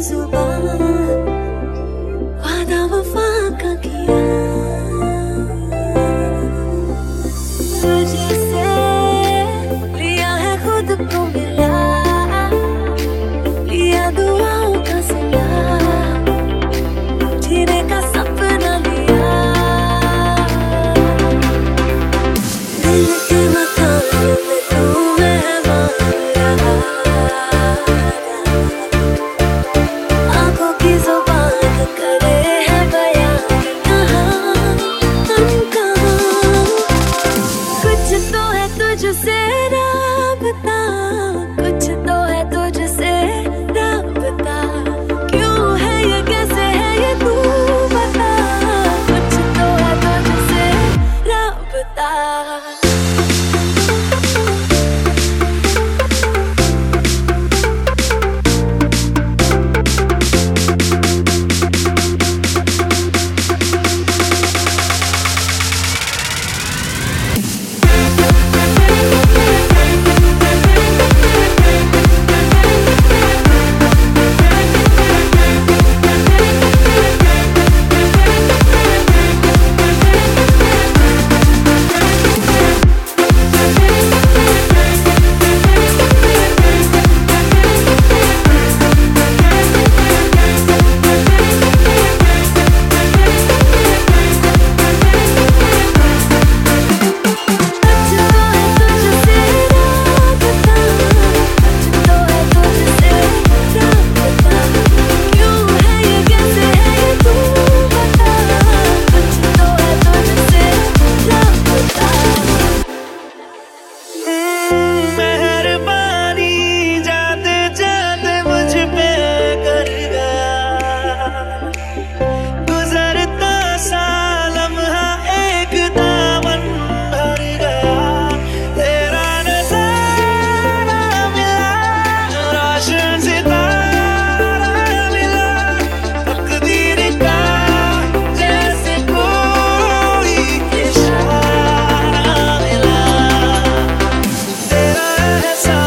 Zuba. Oh. sun.